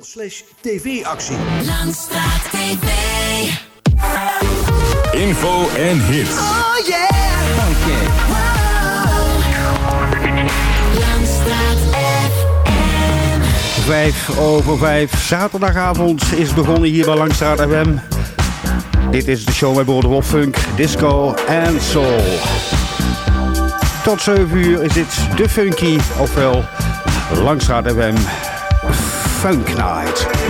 slash tv-actie. Langstraat TV. Info en hits. Oh yeah. Langstraat FM. Vijf over vijf. Zaterdagavond is begonnen hier bij Langstraat FM. Dit is de show met Broderhof Funk, Disco en Soul. Tot 7 uur is dit de Funky, ofwel Langstraat FM. Phone Night.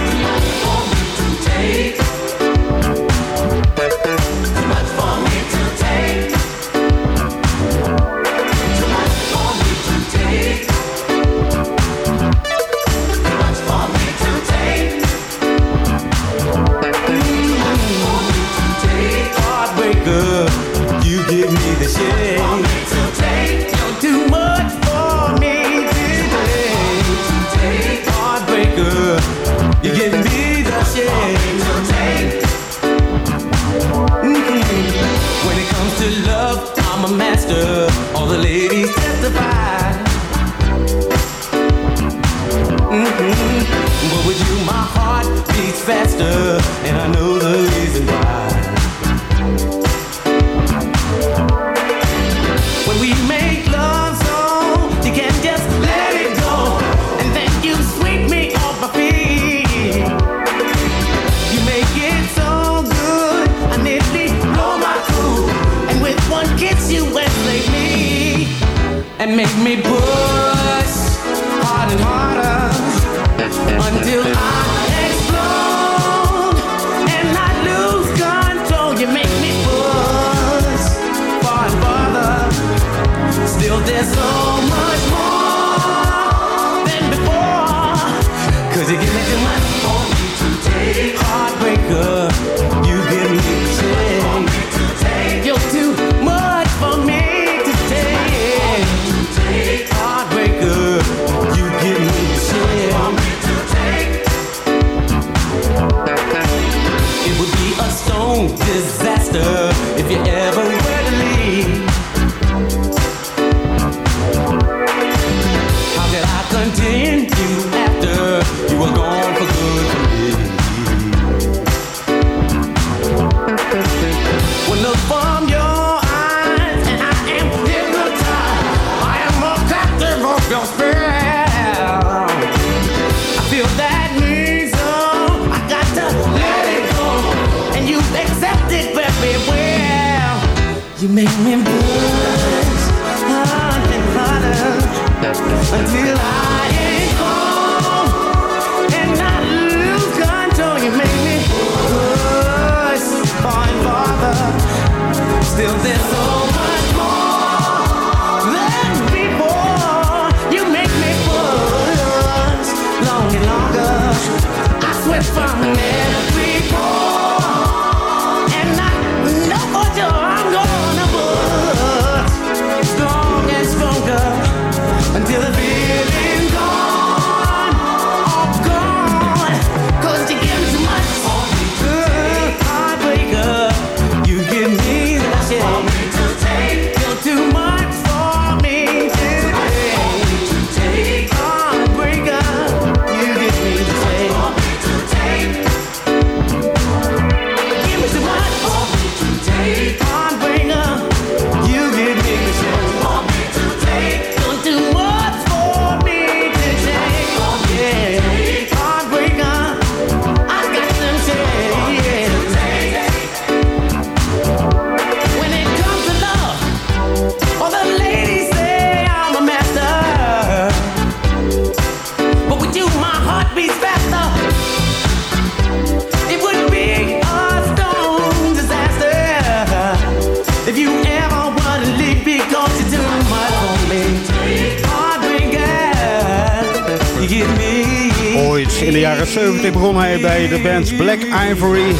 de band Black Ivory.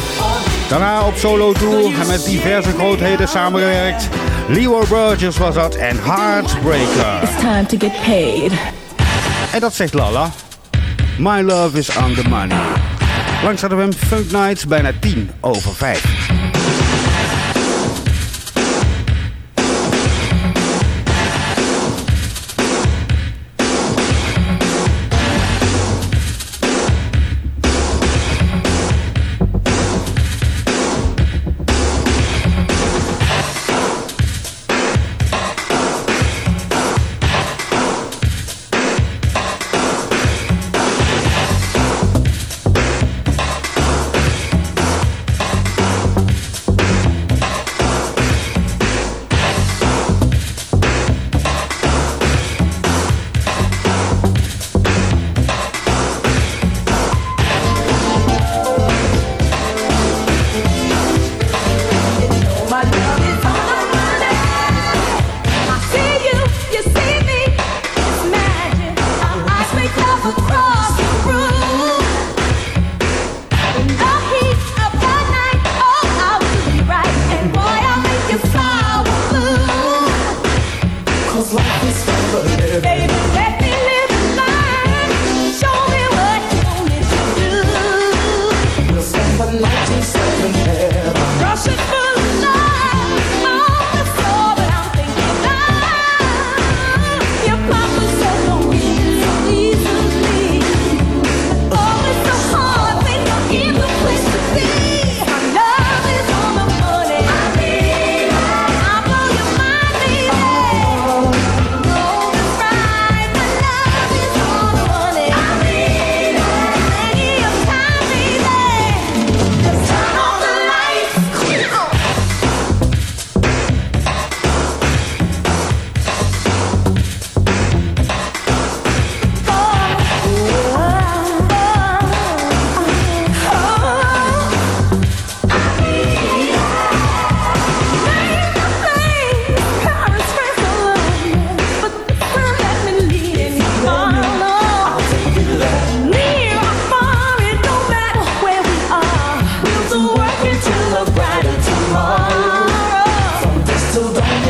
Daarna op solo tour en met diverse grootheden samengewerkt. Leo Burgess was dat en Heartbreaker. It's time to get paid. En dat zegt Lala. My love is on the money. Langs hadden we hem Funk Nights bijna 10 over 5.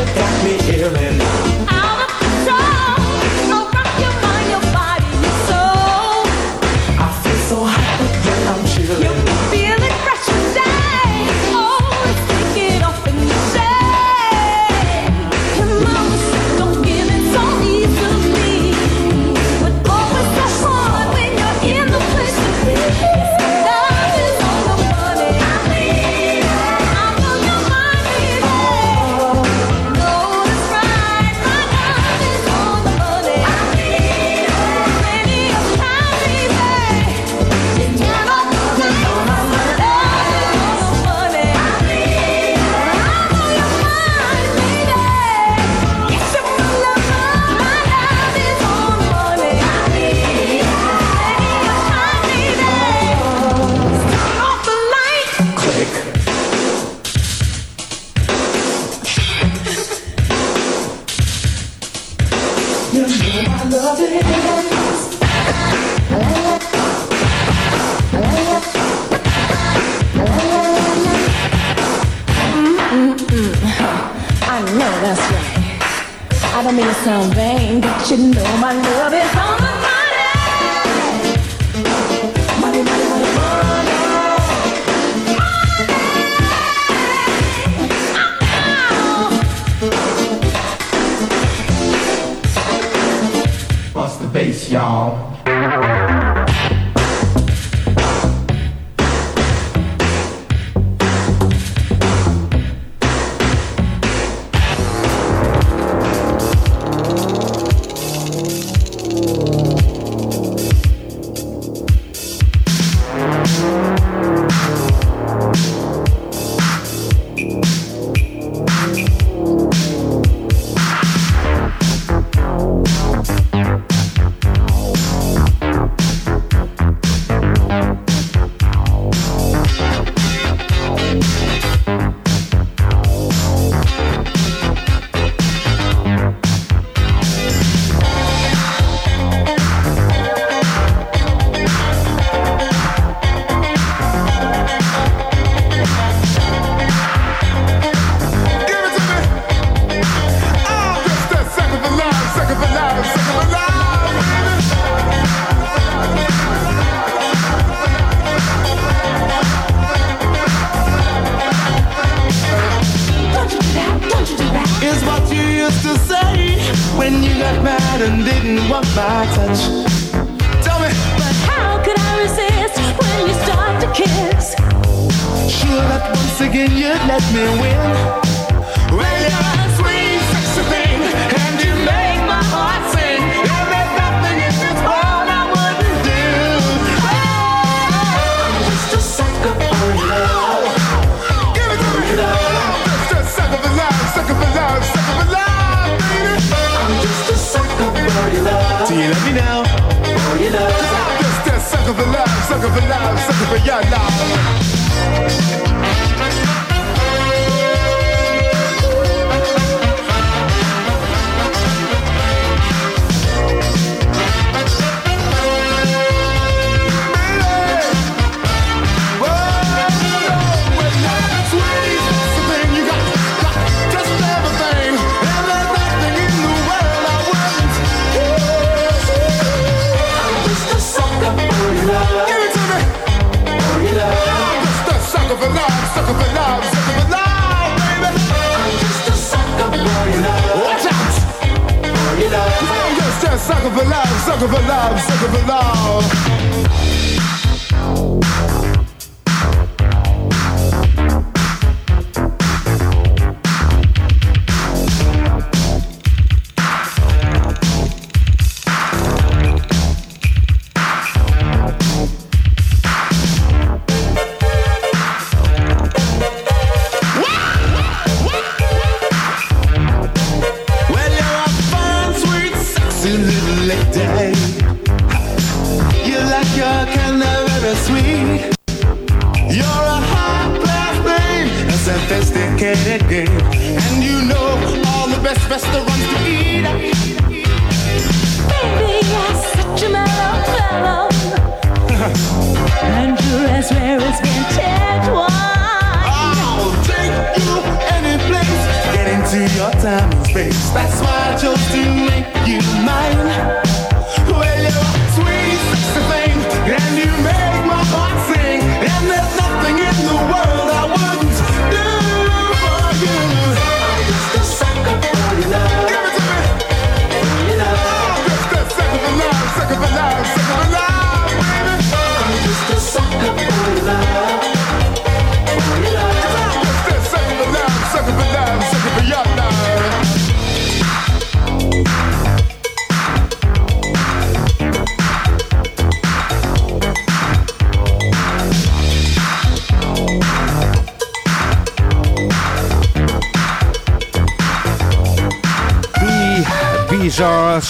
got me here, and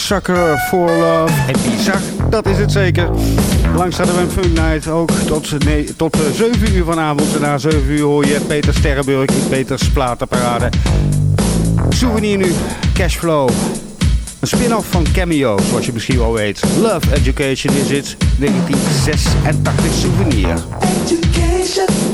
Zakker voor. Love. En Isaac, dat is het zeker. Langs hadden we een Fun Night ook tot, nee, tot eh, 7 uur vanavond. En na 7 uur hoor je Peter Sterrenburg in Peters Platenparade. Souvenir nu, Cashflow. Een spin-off van Cameo, zoals je misschien wel weet. Love Education is het, 1986 Souvenir. Education.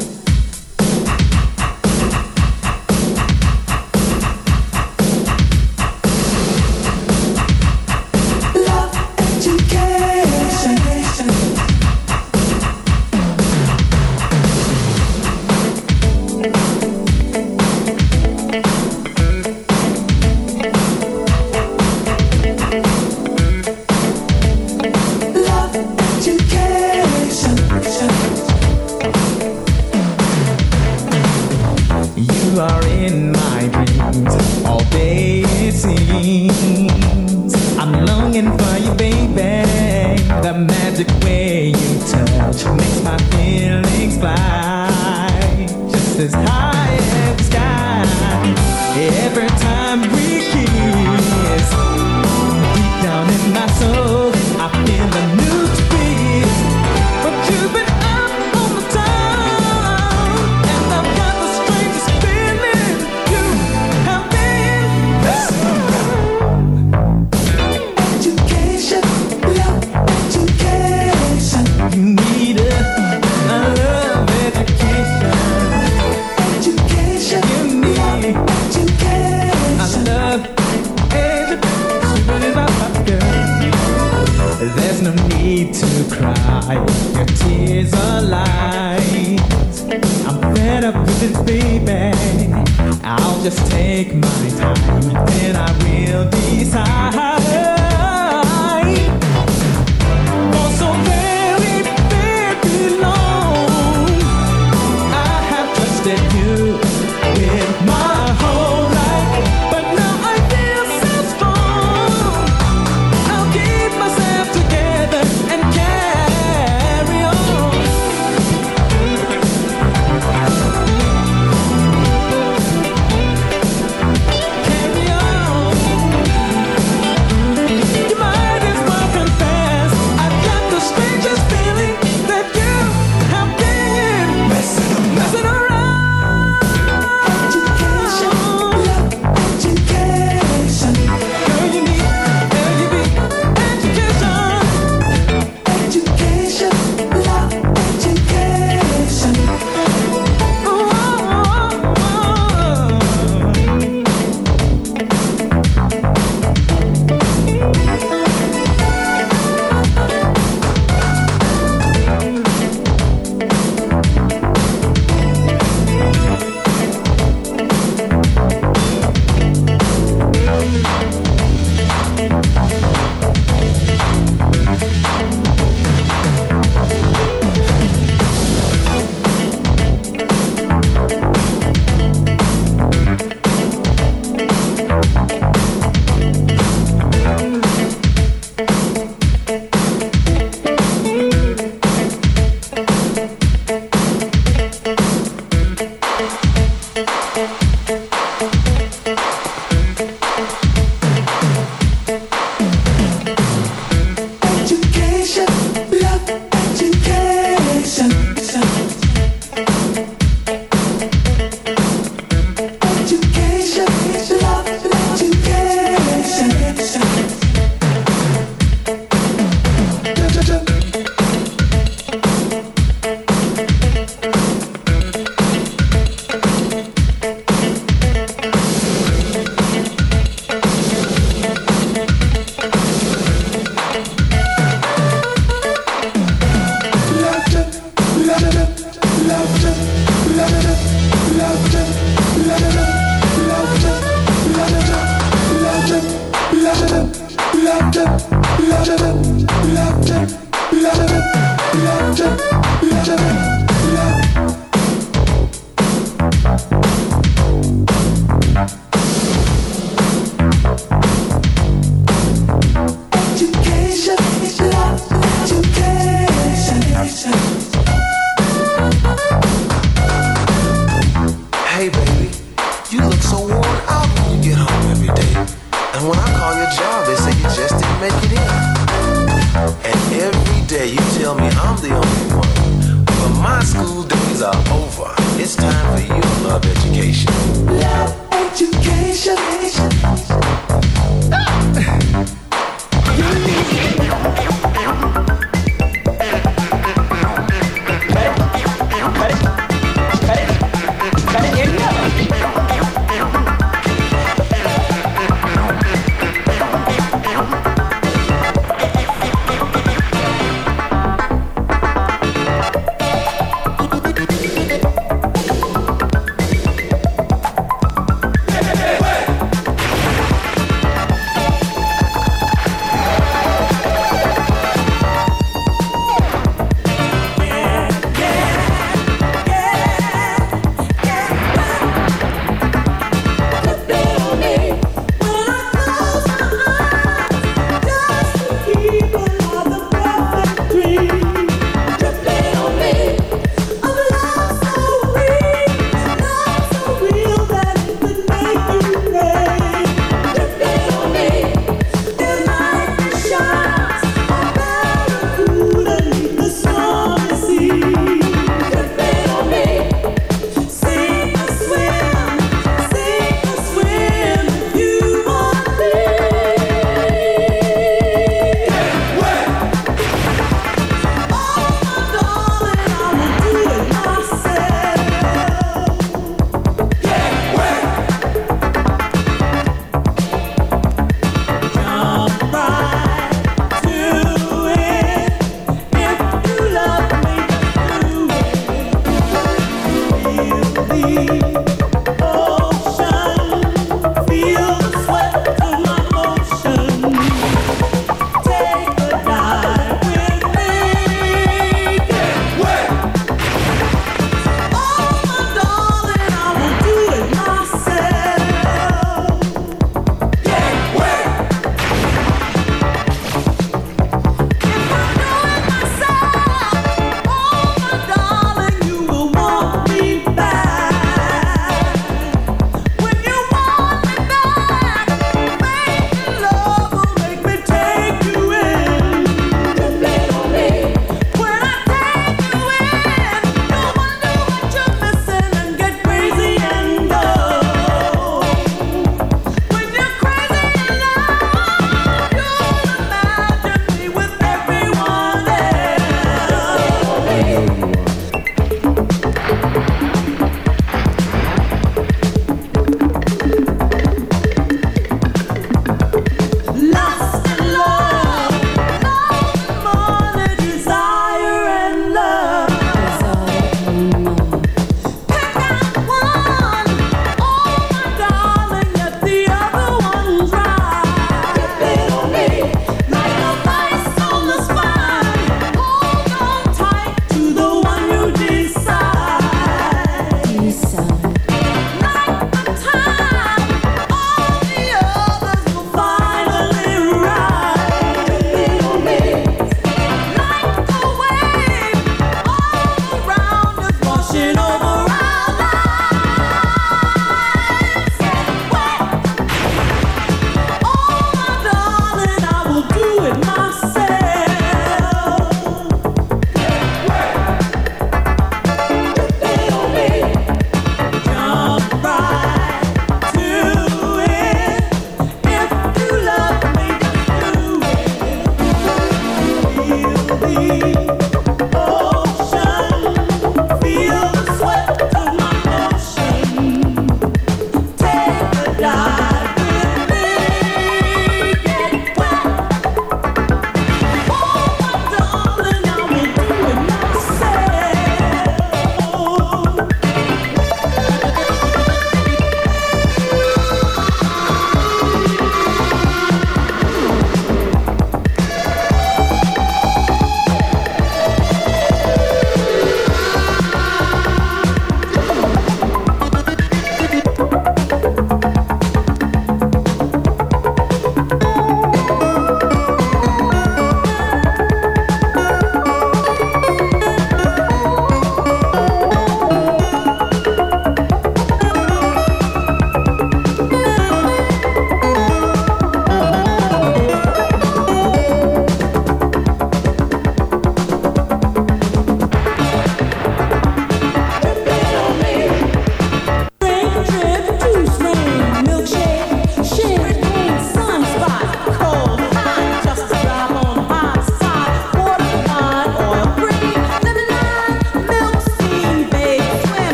are over. It's time for you love education.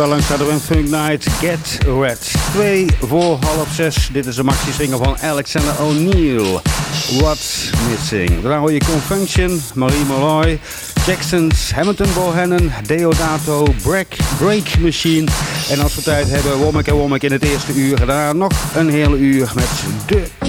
Wel langs hadden een Funk Night, Get Red. 2 voor half 6. Dit is een maxi-single van Alexander O'Neill. What's Missing? Daarna hoor je Confunction, Marie Molloy, Jacksons, Hamilton Bohannon, Deodato, Break, Break Machine. En als we tijd hebben, Womack en Womack in het eerste uur. Daarna nog een hele uur met de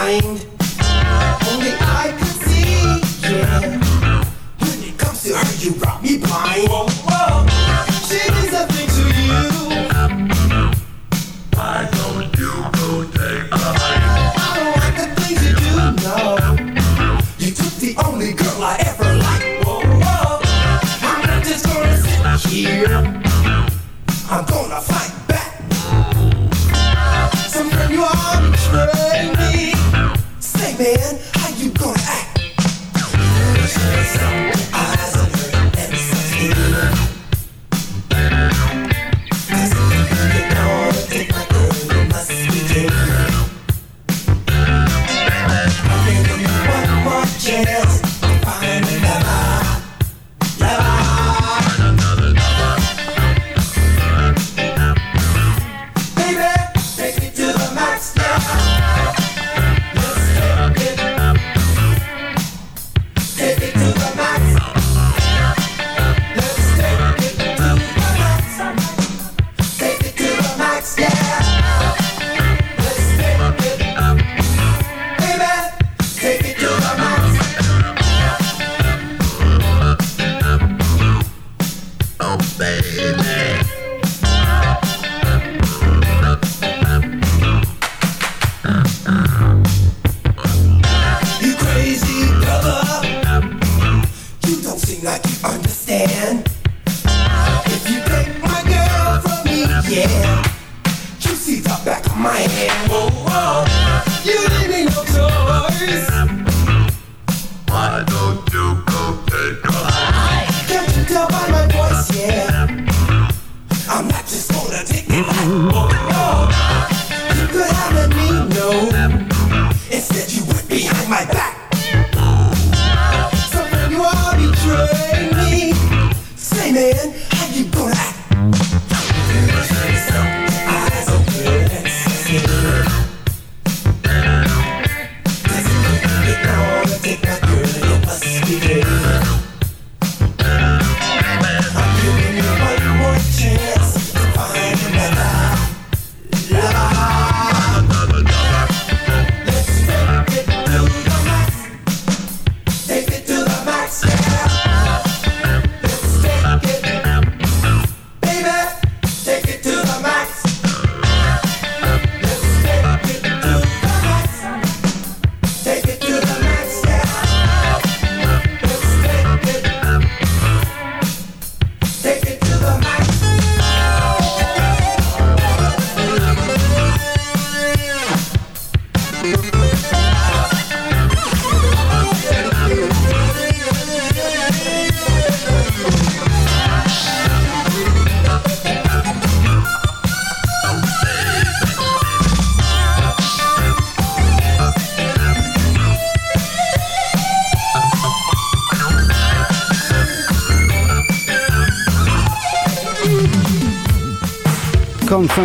mind. Only I could see, yeah.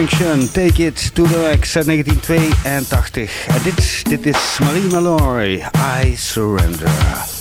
Take It To The X1982. Dit, dit is Marie Malloy, I Surrender.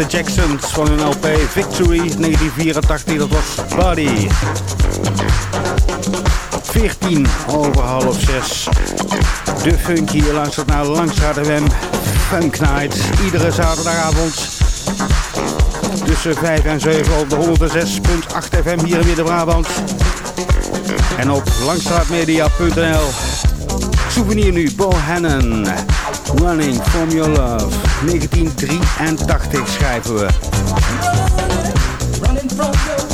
The Jacksons van hun LP Victory 1984. Dat was Buddy. 14 over half 6. De Funky, je luistert naar Langstraat FM Funk. Iedere zaterdagavond tussen 5 en 7 op de 106.8 FM hier in Midden-Brabant. En op langstraatmedia.nl. Souvenir nu, Bohannon. Running from your love. 1983 schrijven we. Running from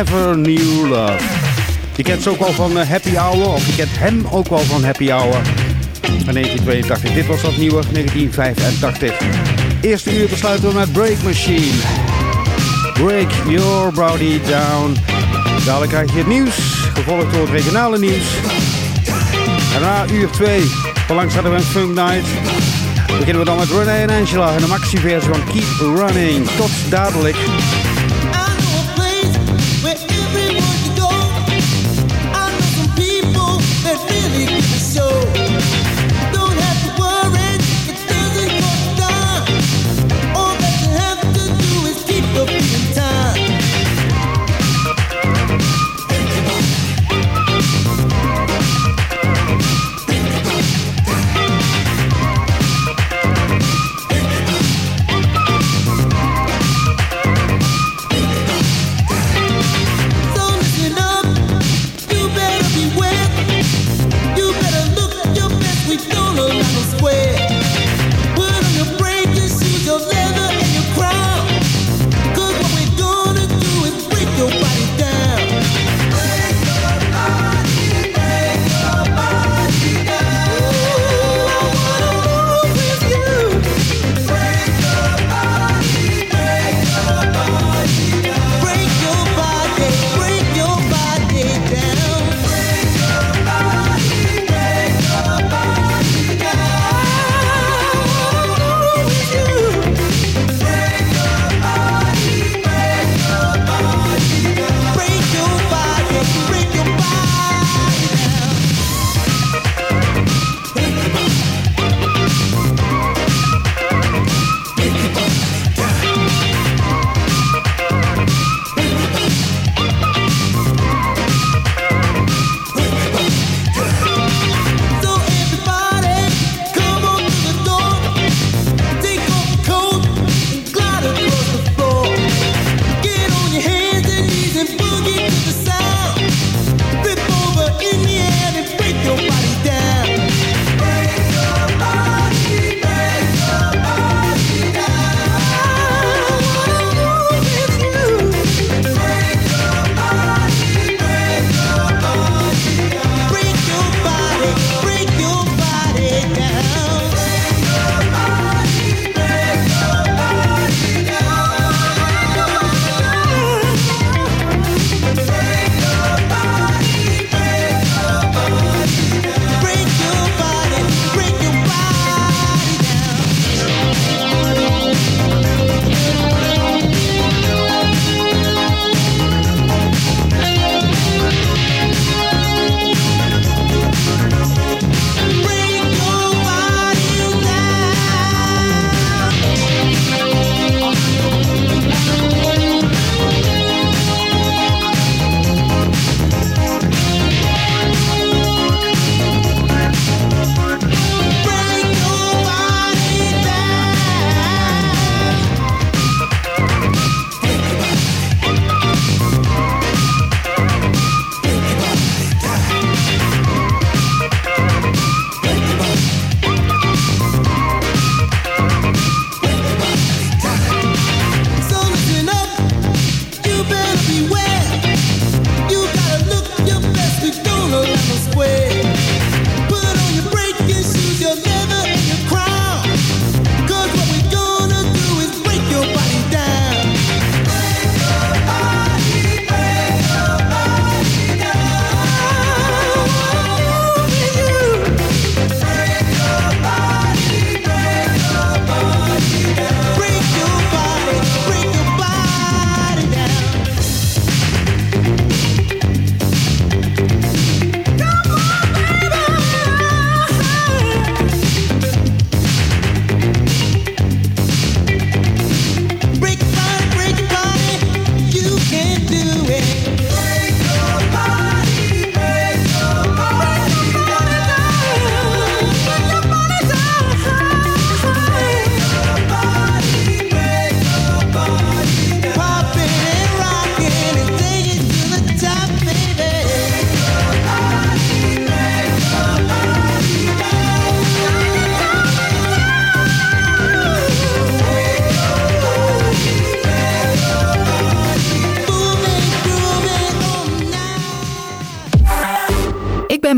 Never New Love. Je kent ze ook wel van eh, Happy Hour, of je kent hem ook wel van Happy Hour. Van 1982. Dit was dat nieuwe, 1985. Eerste uur besluiten we met Break Machine. Break your body down. Dadelijk krijg je het nieuws, gevolgd door het regionale nieuws. En na uur 2, verlangs hadden we een Funk Night. Beginnen we dan met René en Angela en de maxi-versie van Keep Running. Tot dadelijk.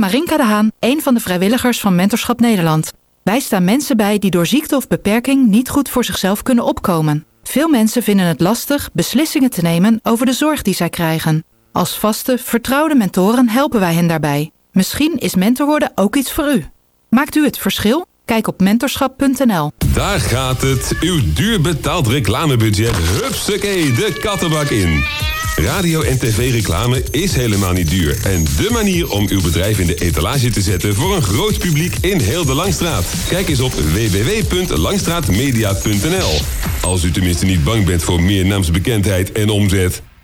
Marinka de Haan, een van de vrijwilligers van Mentorschap Nederland. Wij staan mensen bij die door ziekte of beperking niet goed voor zichzelf kunnen opkomen. Veel mensen vinden het lastig beslissingen te nemen over de zorg die zij krijgen. Als vaste, vertrouwde mentoren helpen wij hen daarbij. Misschien is mentor worden ook iets voor u. Maakt u het verschil? Kijk op mentorschap.nl. Daar gaat het. Uw duur betaald reclamebudget. Hupsakee, de kattenbak in. Radio- en tv-reclame is helemaal niet duur. En dé manier om uw bedrijf in de etalage te zetten voor een groot publiek in heel de Langstraat. Kijk eens op www.langstraatmedia.nl. Als u tenminste niet bang bent voor meer naamsbekendheid en omzet.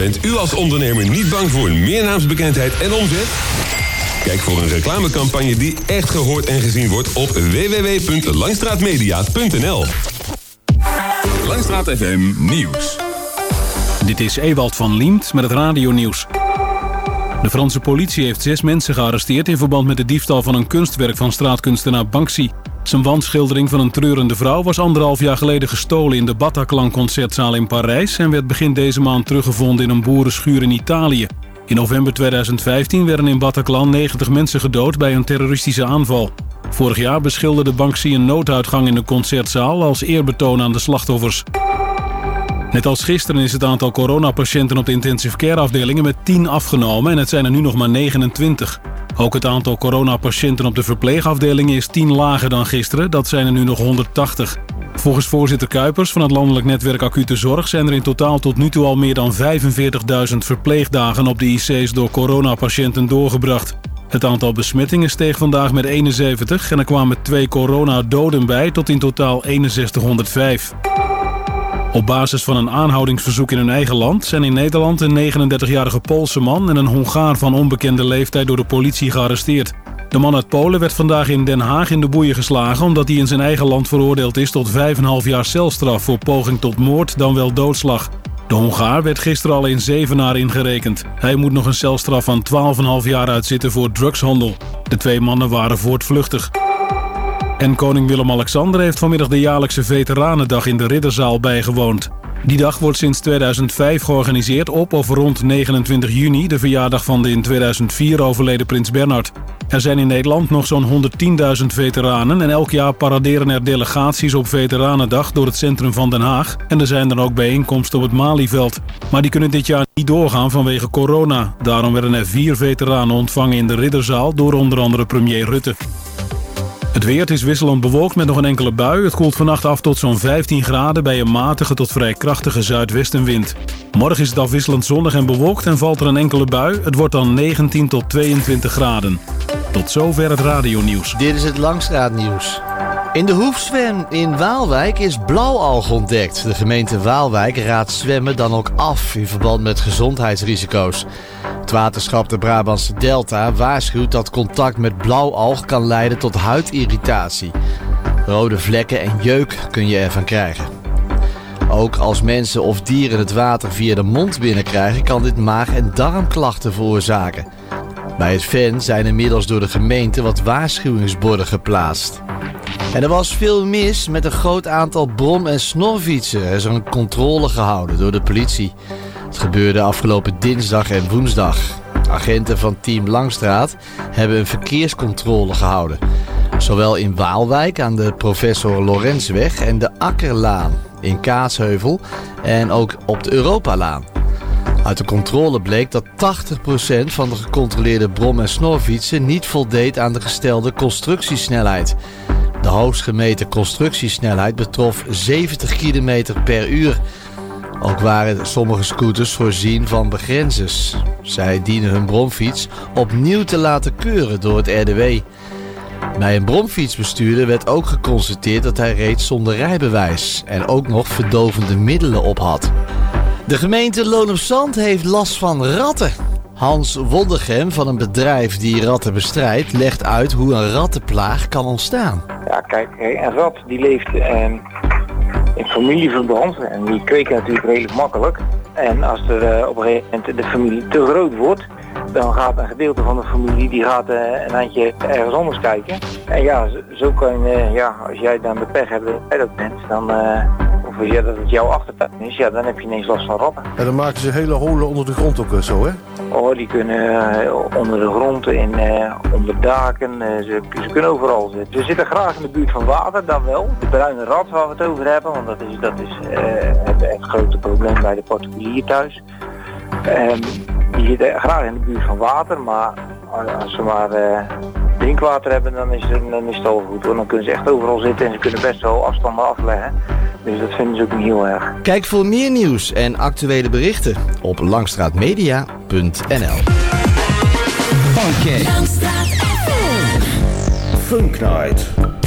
Bent u als ondernemer niet bang voor meer naamsbekendheid en omzet? Kijk voor een reclamecampagne die echt gehoord en gezien wordt op www.langstraatmedia.nl. Langstraat FM Nieuws. Dit is Ewald van Liemt met het radionieuws. De Franse politie heeft zes mensen gearresteerd in verband met de diefstal van een kunstwerk van straatkunstenaar Banksy. Zijn wandschildering van een treurende vrouw was anderhalf jaar geleden gestolen in de Bataclan concertzaal in Parijs en werd begin deze maand teruggevonden in een boerenschuur in Italië. In november 2015 werden in Bataclan 90 mensen gedood bij een terroristische aanval. Vorig jaar beschilderde Banksy een nooduitgang in de concertzaal als eerbetoon aan de slachtoffers. Net als gisteren is het aantal coronapatiënten op de intensive care afdelingen met 10 afgenomen en het zijn er nu nog maar 29. Ook het aantal coronapatiënten op de verpleegafdelingen is 10 lager dan gisteren, dat zijn er nu nog 180. Volgens voorzitter Kuipers van het Landelijk Netwerk Acute Zorg zijn er in totaal tot nu toe al meer dan 45.000 verpleegdagen op de IC's door coronapatiënten doorgebracht. Het aantal besmettingen steeg vandaag met 71 en er kwamen twee coronadoden bij tot in totaal 6105. Op basis van een aanhoudingsverzoek in hun eigen land zijn in Nederland een 39-jarige Poolse man en een Hongaar van onbekende leeftijd door de politie gearresteerd. De man uit Polen werd vandaag in Den Haag in de boeien geslagen omdat hij in zijn eigen land veroordeeld is tot 5,5 jaar celstraf voor poging tot moord dan wel doodslag. De Hongaar werd gisteren al in Zevenaar ingerekend. Hij moet nog een celstraf van 12,5 jaar uitzitten voor drugshandel. De twee mannen waren voortvluchtig. En koning Willem-Alexander heeft vanmiddag de jaarlijkse Veteranendag in de Ridderzaal bijgewoond. Die dag wordt sinds 2005 georganiseerd op of rond 29 juni, de verjaardag van de in 2004 overleden prins Bernhard. Er zijn in Nederland nog zo'n 110.000 veteranen en elk jaar paraderen er delegaties op Veteranendag door het centrum van Den Haag. En er zijn dan ook bijeenkomsten op het Malieveld. Maar die kunnen dit jaar niet doorgaan vanwege corona. Daarom werden er vier veteranen ontvangen in de Ridderzaal door onder andere premier Rutte. Het weer is wisselend bewolkt met nog een enkele bui. Het koelt vannacht af tot zo'n 15 graden bij een matige tot vrij krachtige zuidwestenwind. Morgen is het afwisselend zonnig en bewolkt en valt er een enkele bui. Het wordt dan 19 tot 22 graden. Tot zover het radionieuws. Dit is het Langstraatnieuws. In de Hoefzwem in Waalwijk is blauwalg ontdekt. De gemeente Waalwijk raadt zwemmen dan ook af in verband met gezondheidsrisico's. Het waterschap de Brabantse Delta waarschuwt dat contact met blauwalg kan leiden tot huidirritatie. Rode vlekken en jeuk kun je ervan krijgen. Ook als mensen of dieren het water via de mond binnenkrijgen, kan dit maag- en darmklachten veroorzaken. Bij het ven zijn inmiddels door de gemeente wat waarschuwingsborden geplaatst. En er was veel mis met een groot aantal brom- en snorfietsen. Er is een controle gehouden door de politie. Het gebeurde afgelopen dinsdag en woensdag. Agenten van Team Langstraat hebben een verkeerscontrole gehouden. Zowel in Waalwijk aan de Professor Lorenzweg en de Akkerlaan in Kaatsheuvel en ook op de Europalaan. Uit de controle bleek dat 80% van de gecontroleerde brom- en snorfietsen niet voldeed aan de gestelde constructiesnelheid. De hoogst gemeten constructiesnelheid betrof 70 km per uur. Ook waren sommige scooters voorzien van begrenzers. Zij dienen hun bromfiets opnieuw te laten keuren door het RDW. Bij een bromfietsbestuurder werd ook geconstateerd dat hij reed zonder rijbewijs en ook nog verdovende middelen op had. De gemeente Loon op Zand heeft last van ratten. Hans Wondergem van een bedrijf die ratten bestrijdt legt uit hoe een rattenplaag kan ontstaan. Ja, kijk, een rat die leeft eh, in familieverband en die kweken natuurlijk redelijk makkelijk. En als er eh, op een gegeven moment de familie te groot wordt, dan gaat een gedeelte van de familie die gaat eh, een handje ergens anders kijken. En ja, zo, kan je, eh, ja, als jij dan de pech hebt dat jij dat bent, dan, jij dat het jouw achtertuin is, ja, dan heb je ineens last van ratten. En dan maken ze hele holen onder de grond ook eh, zo, hè? Oh, die kunnen eh, onder de grond, in, eh, onder daken, ze, ze kunnen overal zitten. Ze zitten graag in de buurt van water, dan wel. De bruine rat waar we het over hebben, want dat is, dat is het, het grote probleem bij de particulier thuis. Ehm, die zitten graag in de buurt van water, maar als ze maar eh, drinkwater hebben, dan is, het, dan is het al goed. hoor. Dan kunnen ze echt overal zitten en ze kunnen best wel afstanden afleggen. Dus dat vinden ze ook niet heel erg. Kijk voor meer nieuws en actuele berichten op langstraatmedia.nl. Langstraat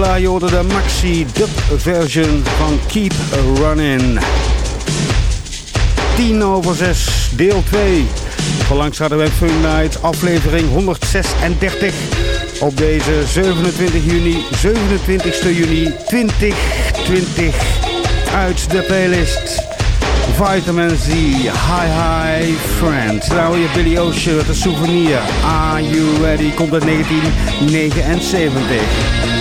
Manila. Je hoorde de maxi-dub version van Keep Running. 10 over 6, deel 2. Verlangs hadden we Fun Night, aflevering 136. Op deze 27 juni, 27 juni 2020. Uit de playlist Vitamin Z, Hi Hi Friends. Nou je Billy Ocean het souvenir. Are You Ready? Komt uit 1979.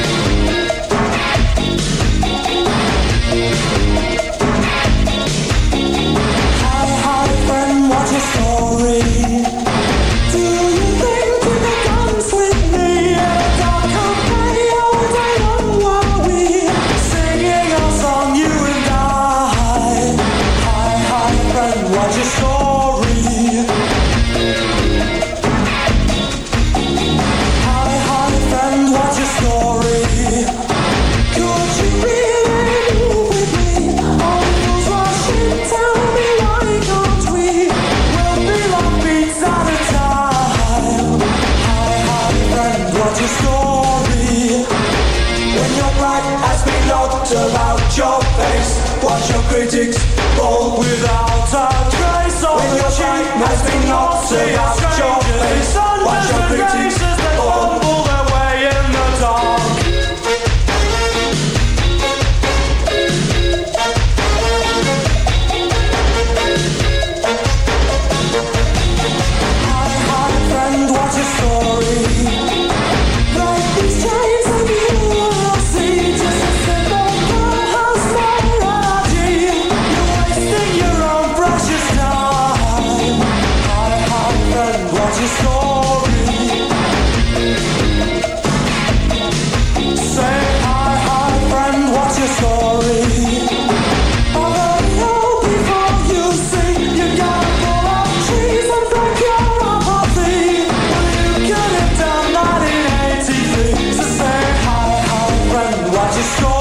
Destroy.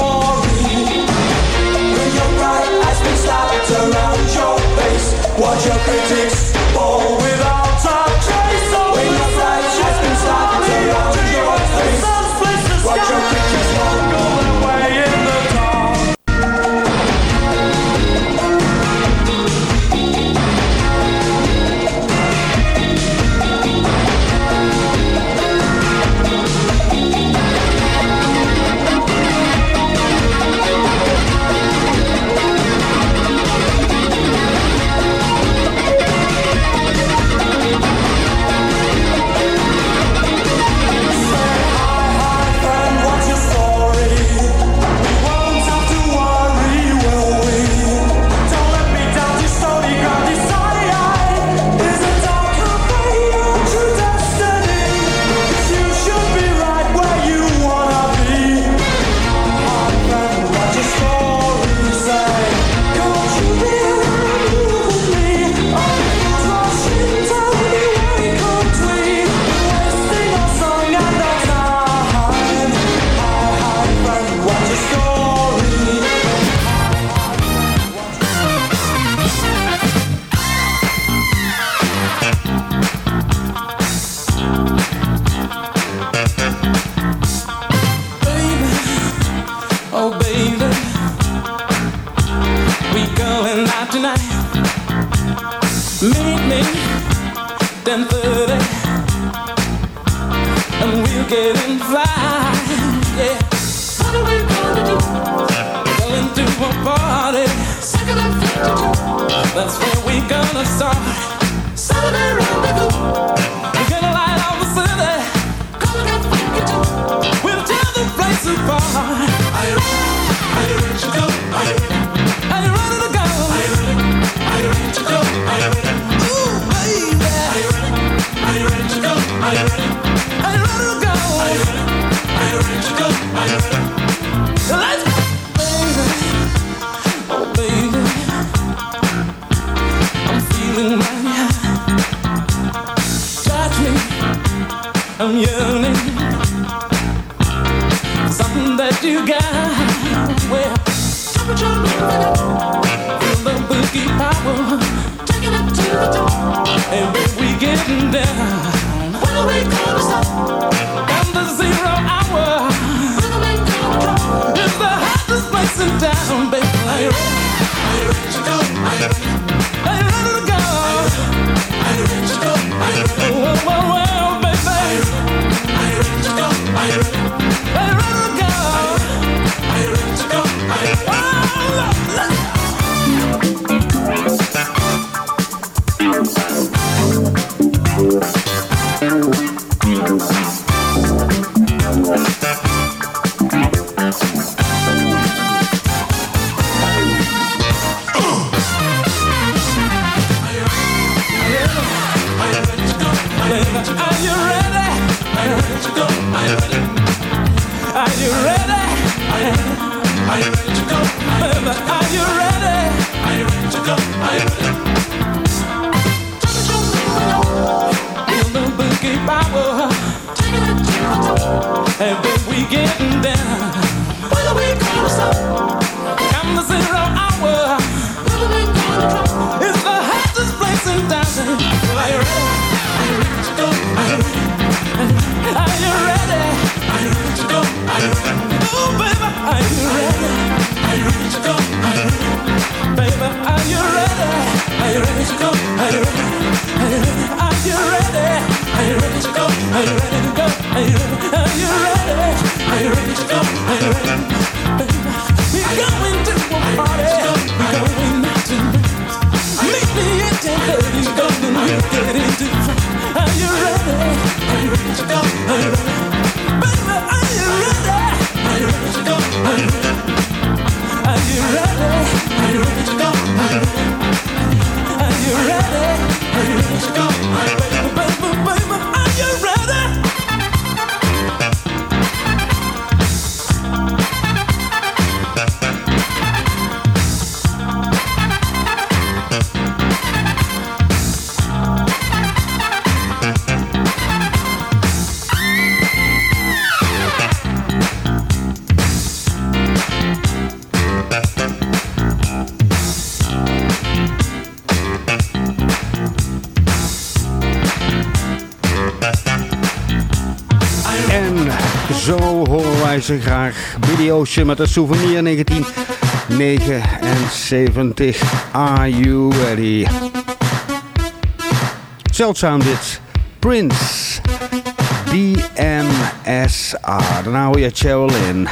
ze graag. Billy met een souvenir 1979. Are you ready? Zeldzaam dit. Prince. DMSR. Daarna hoor je Cheryl in.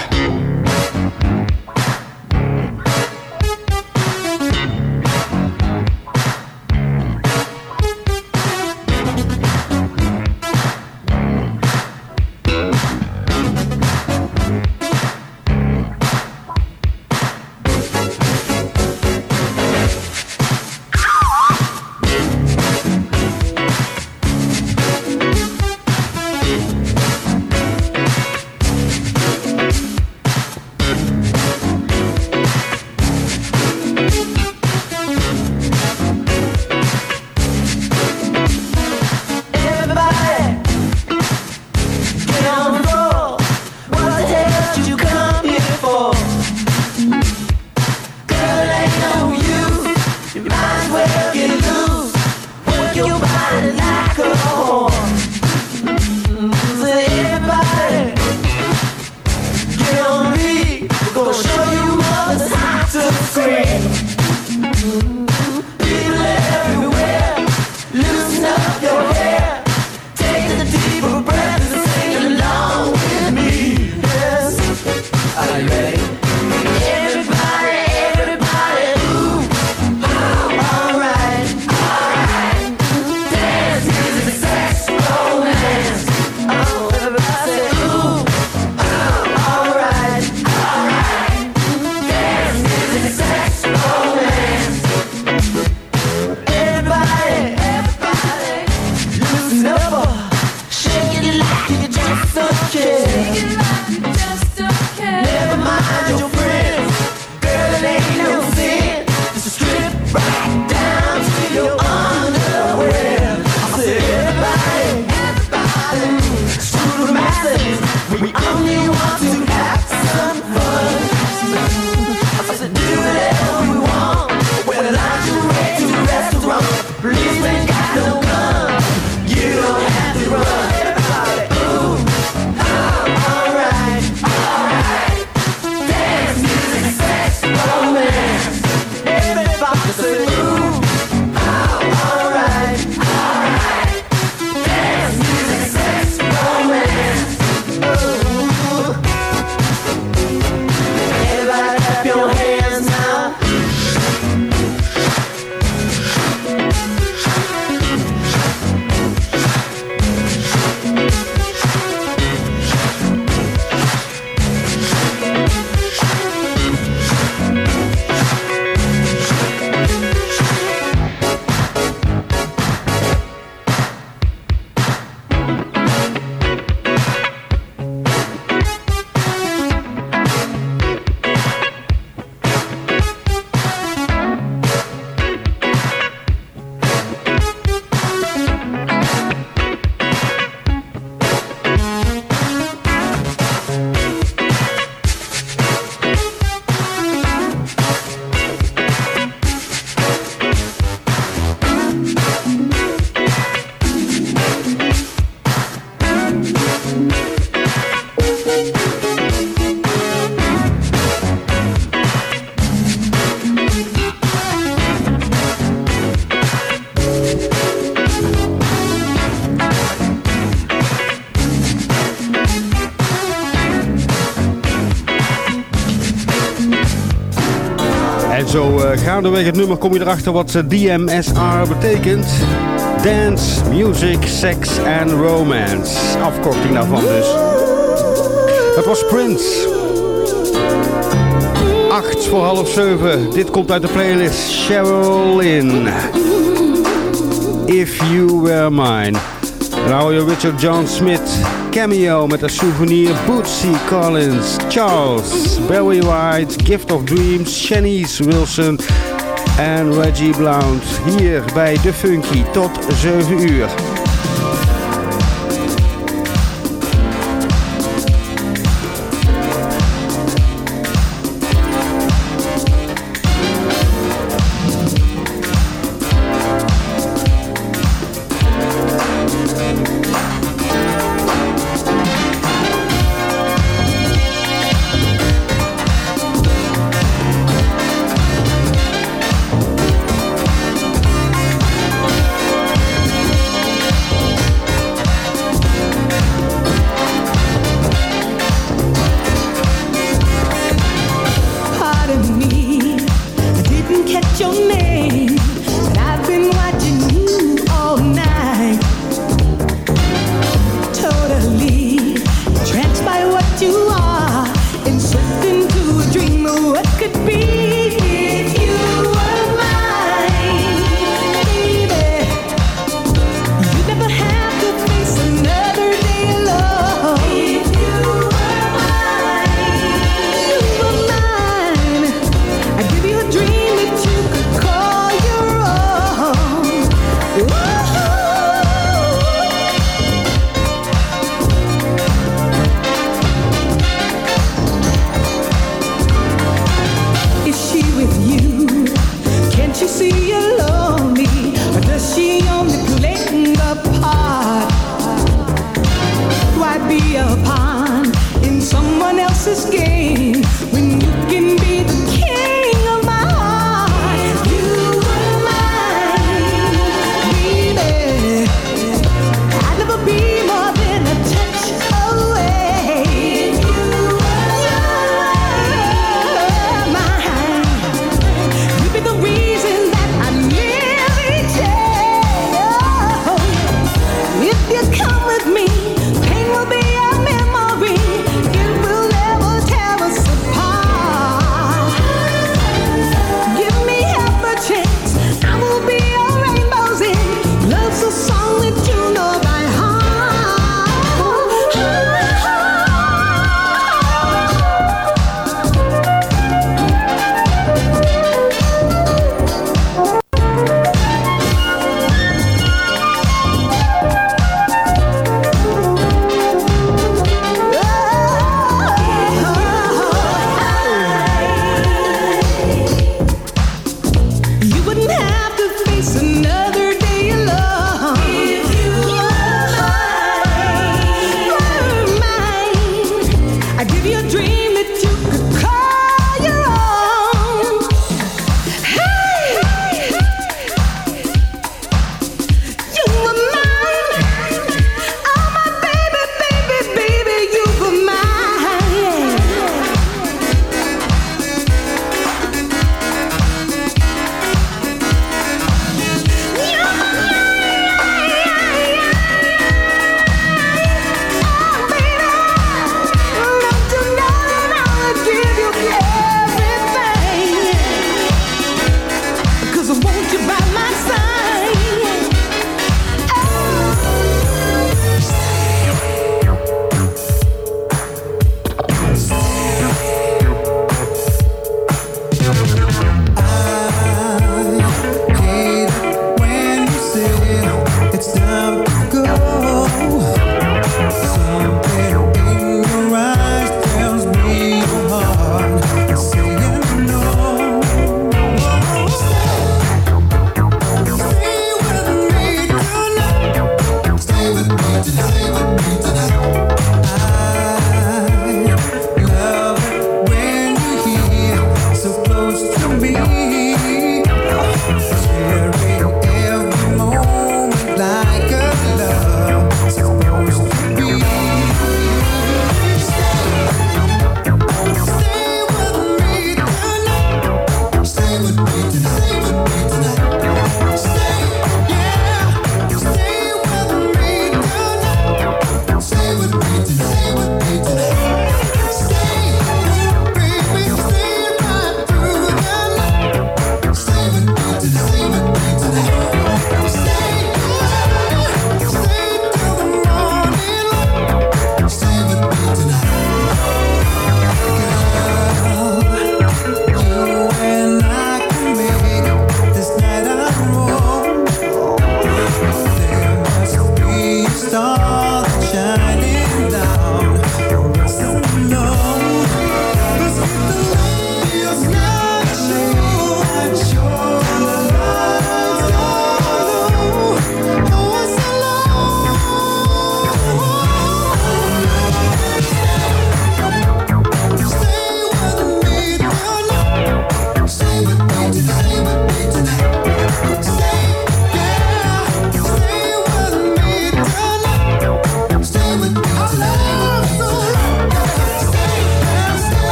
Gaandeweg het nummer kom je erachter wat eh, DMSR betekent. Dance, Music, Sex and Romance. Afkorting daarvan dus. Dat was Prince. 8 voor half 7. Dit komt uit de playlist Cheryl Lynn. If You Were Mine. Dan je Richard John Smith. Cameo met een souvenir. Bootsy Collins. Charles. Barry White. Gift of Dreams. Shanice Wilson. En Reggie Blount. Hier bij The Funky tot 7 uur.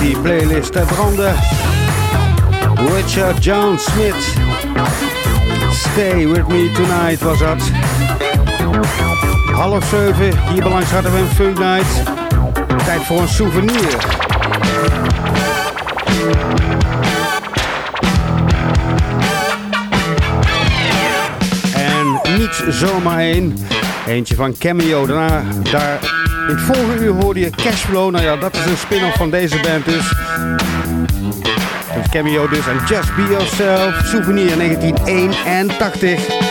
Die playlist te branden. Richard John Smith. Stay with me tonight was dat. Half zeven, hier langs hadden we een Funk Night. Tijd voor een souvenir. En niet zomaar één. Eentje van Cameo. Daarna, daar in het vorige uur hoorde je Cashflow. Nou ja, dat is een spin-off van deze band dus. Een cameo dus. En Just Be Yourself. Souvenir 1981.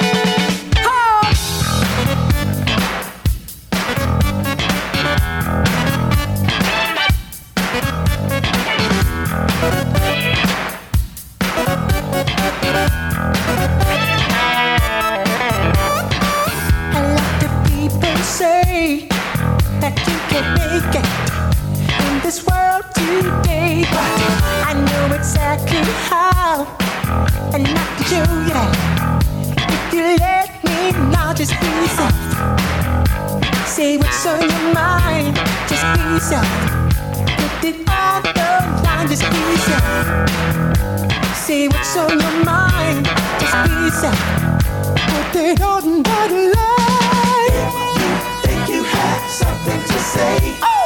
Can make it in this world today, but I know exactly how, and not show you that. If you let me now, just be yourself. Say what's on your mind, just be yourself. Put it on the line, just be yourself. Say what's on your mind, just be yourself. Put it on the line say. Oh.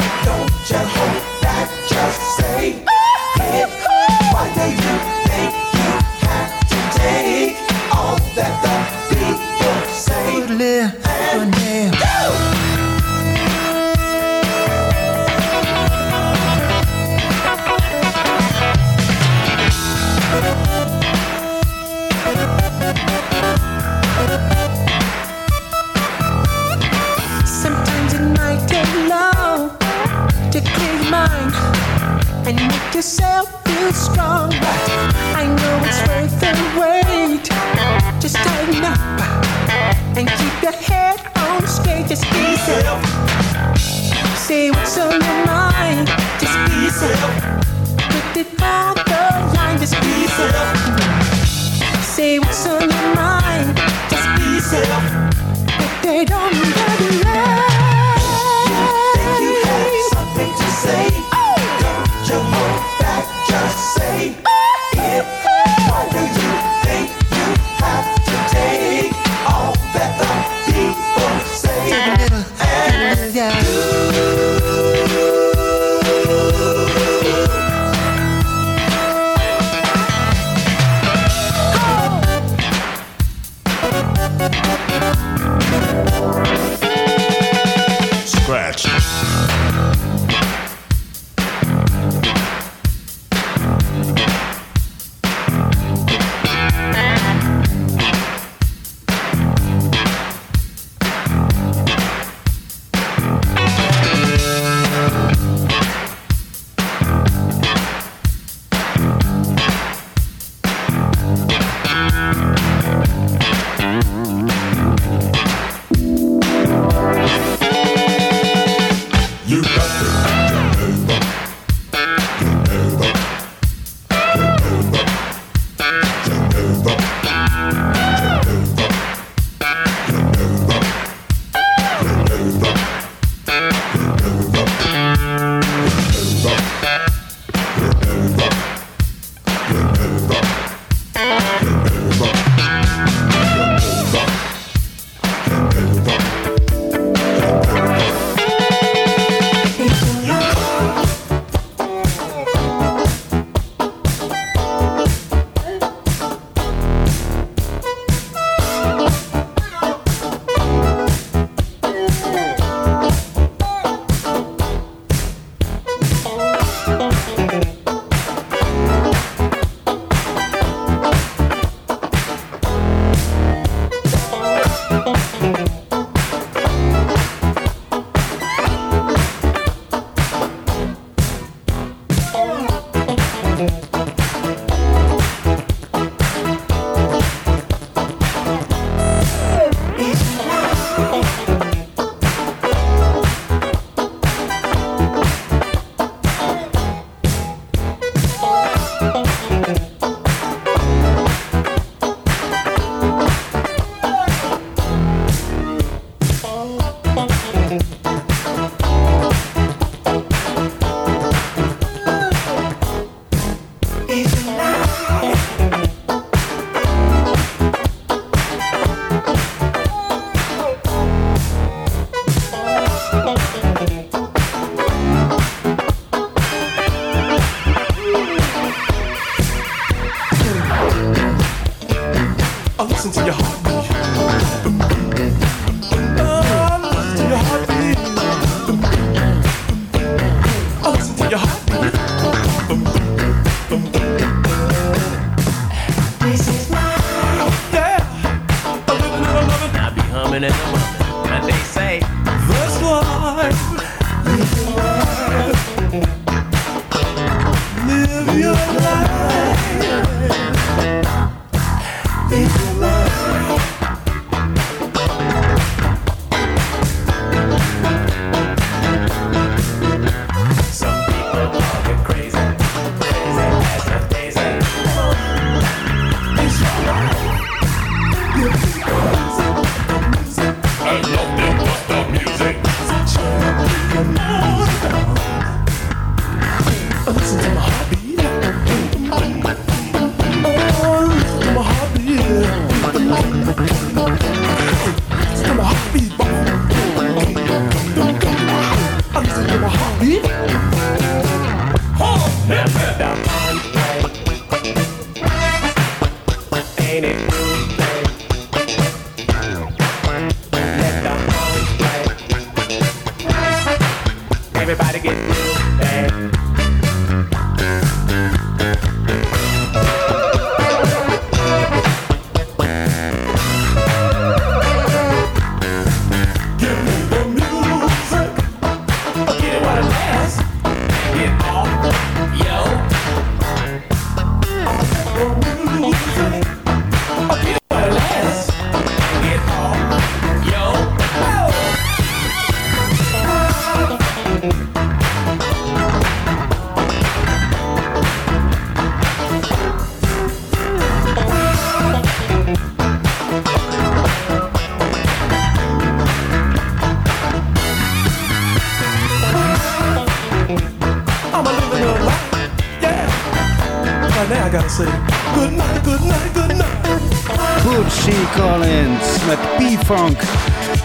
Funk.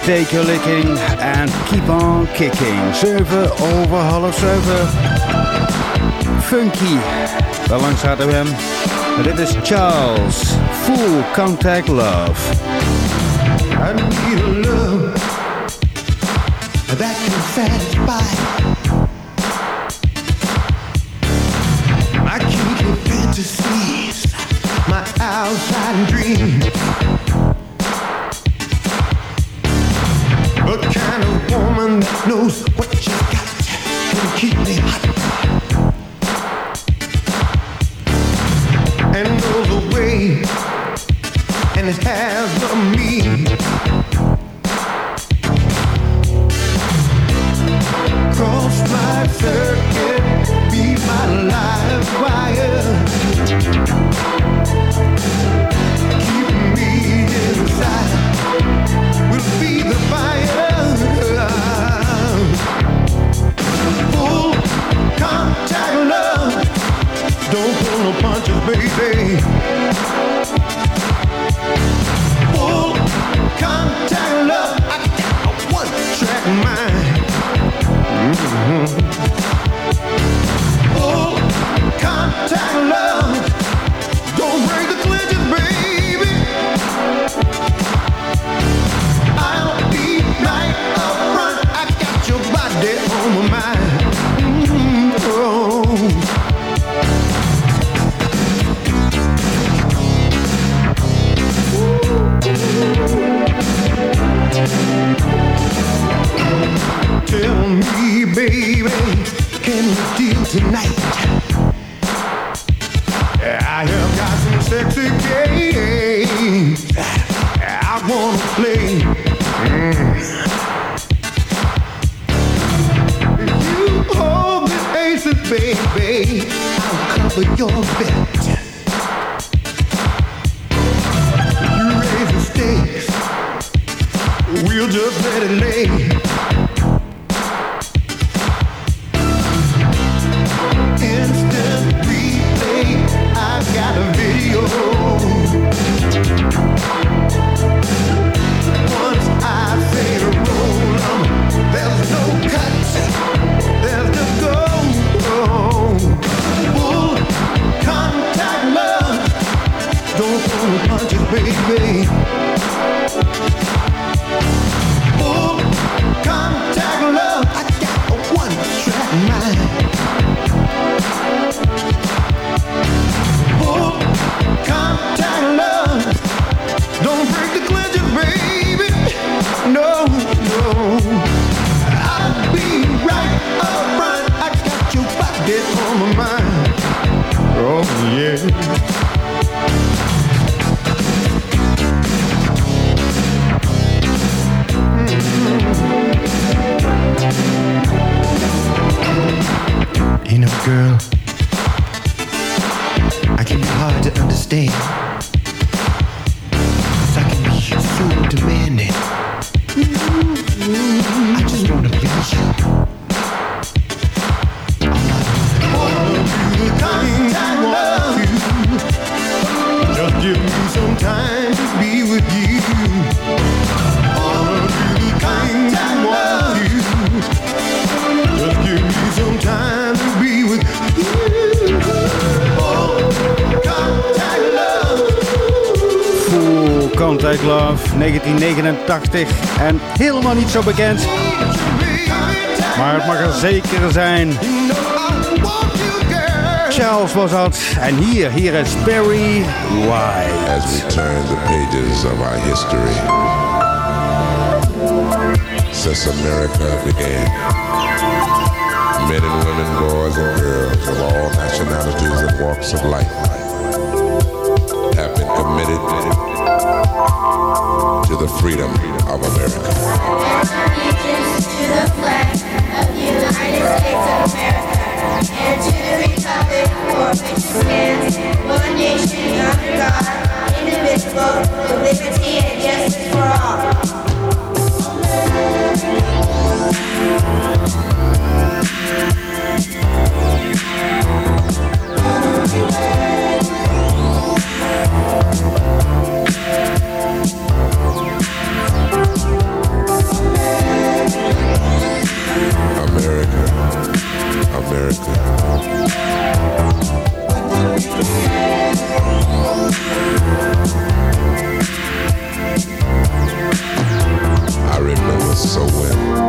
Take your licking and keep on kicking. 7 over half 7. Funky. Wel langs hadden we hem. Dit is Charles. Full contact love. I need a love that can satisfy. My kinky fantasies, my outside dreams. News. knows what Contact Love 1989 en helemaal niet zo bekend. Maar het mag er zeker zijn. Charles was dat. En hier, hier is Barry White. As we turn the pages of our history. Since America began. Men and women, boys and girls of all nationalities and walks of life. have been committed to the freedom of America. allegiance to the flag of the United States of America and to the republic for which it stands, one nation under God, indivisible, with liberty and justice for all.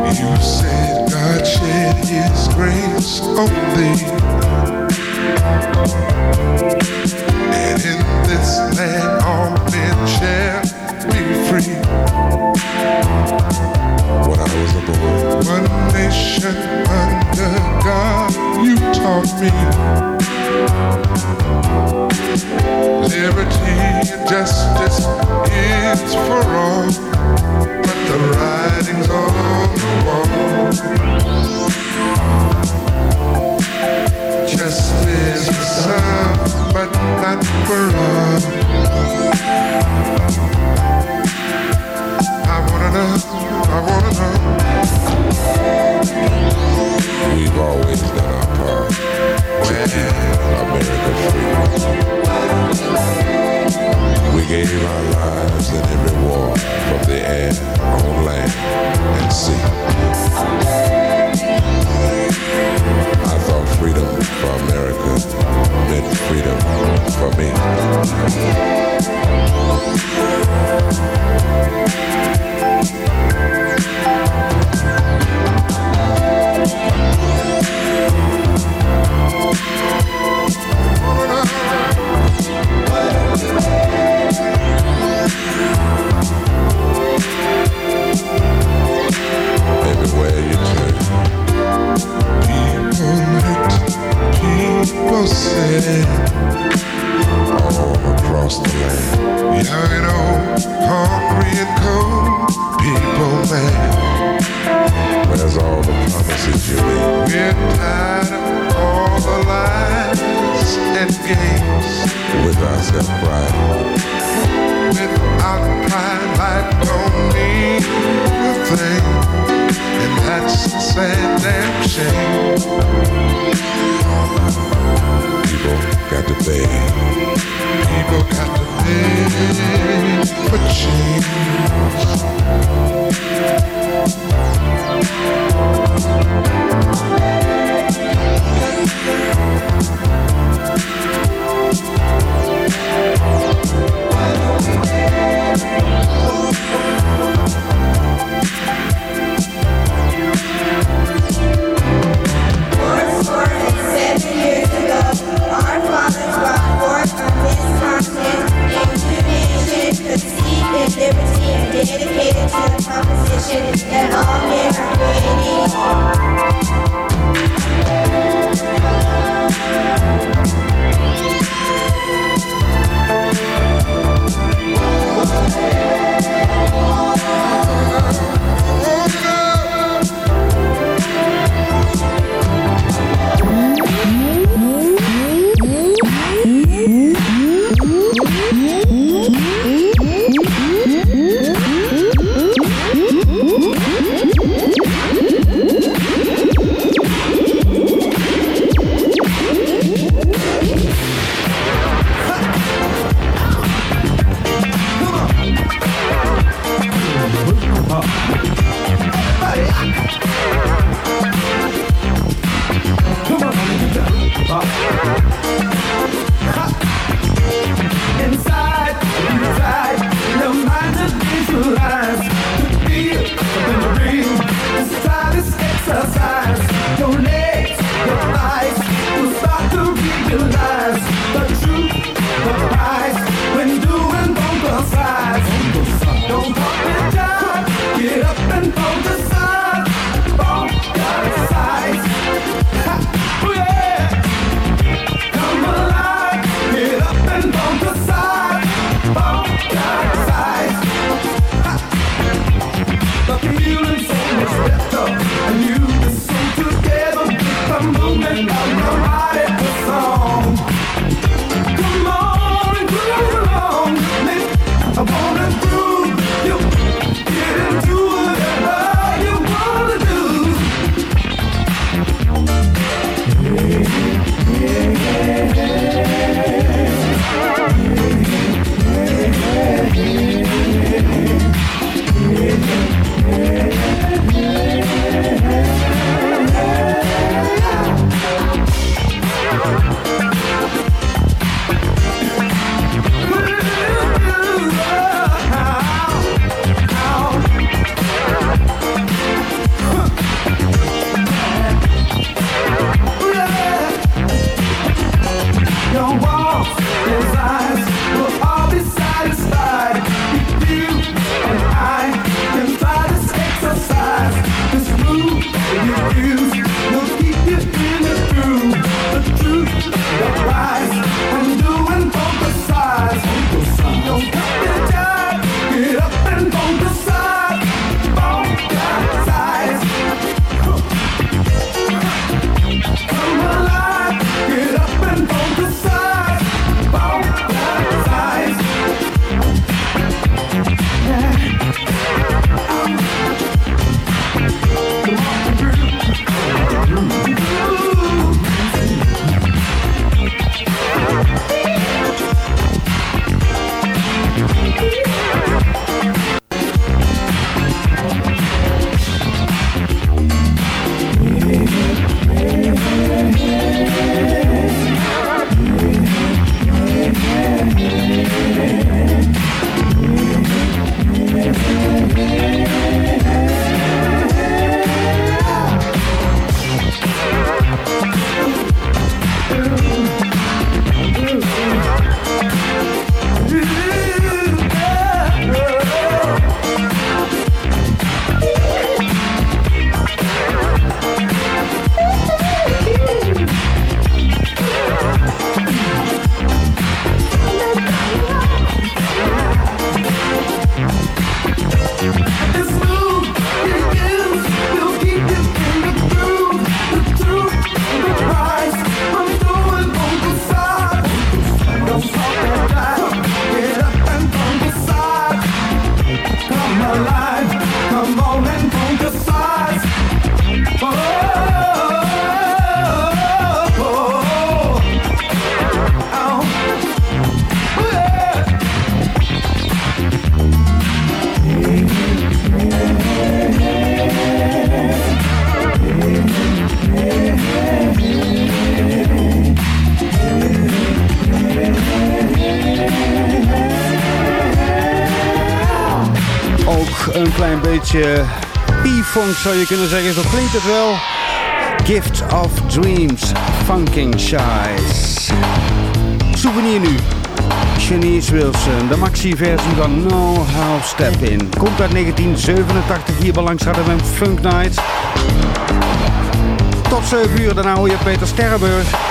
You said God shed His grace on thee. And in this land all men shall be free. When I was a boy, one nation under God, you taught me. Liberty and justice is for all, We've always done our part. To keep America free. Gave our lives in every war from the air, on land, and sea. I thought freedom for America meant freedom for me. All across the land. Hungry and cold, people. Where's all the promises you made? We're all the lies and games. Self-pride, without pride, life don't mean a thing. And that's a sad damn shame. People got to pay. People got to pay for Seven beetje P-funk zou je kunnen zeggen. Zo klinkt het wel. Gift of Dreams, Funking Shies. Souvenir nu. Janice Wilson, de maxi-versie van No How Step In. Komt uit 1987 hier bij Langs Funk Night. Tot 7 uur, daarna hoor je Peter Sterrenburg.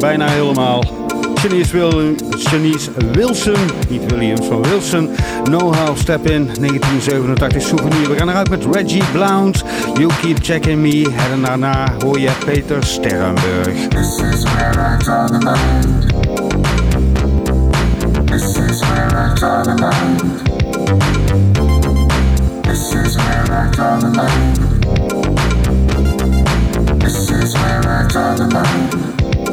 Hem bijna helemaal. Shanice, Wil Shanice Wilson, niet Williams van Wilson. Know How Step In, 1987 souvenir. We gaan eruit met Reggie Blount, You Keep Checking Me. En daarna hoor je Peter Sterrenburg. This is where I draw the line. This is where I draw the line. This is where I draw the. This is where I draw the line.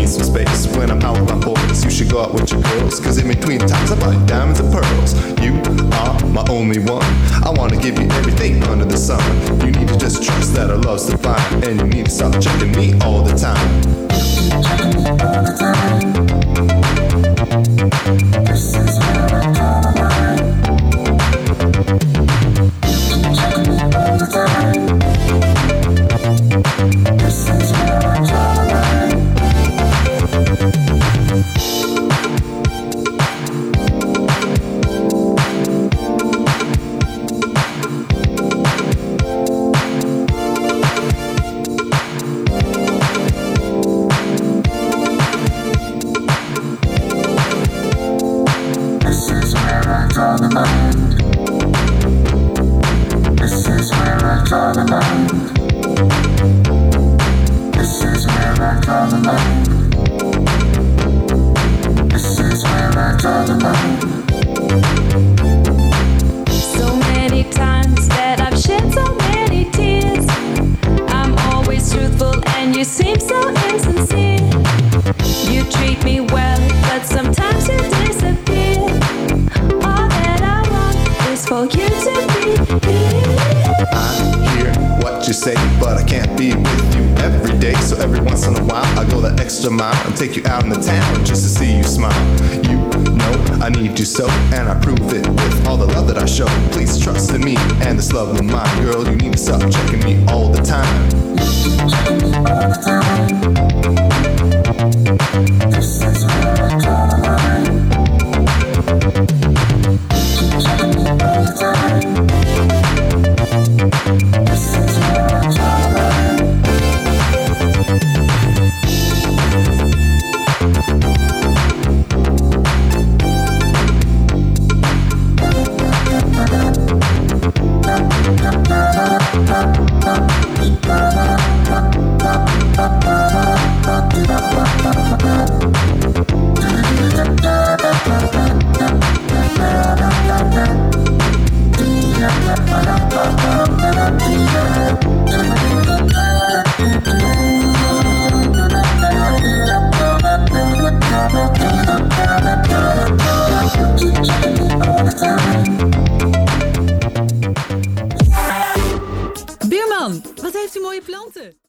need some space. When I'm out with my boys, you should go out with your girls. Cause in between times I buy diamonds and pearls. You are my only one. I wanna give you everything under the sun. You need to just trust that our love's divine. And you need to stop checking me all the time.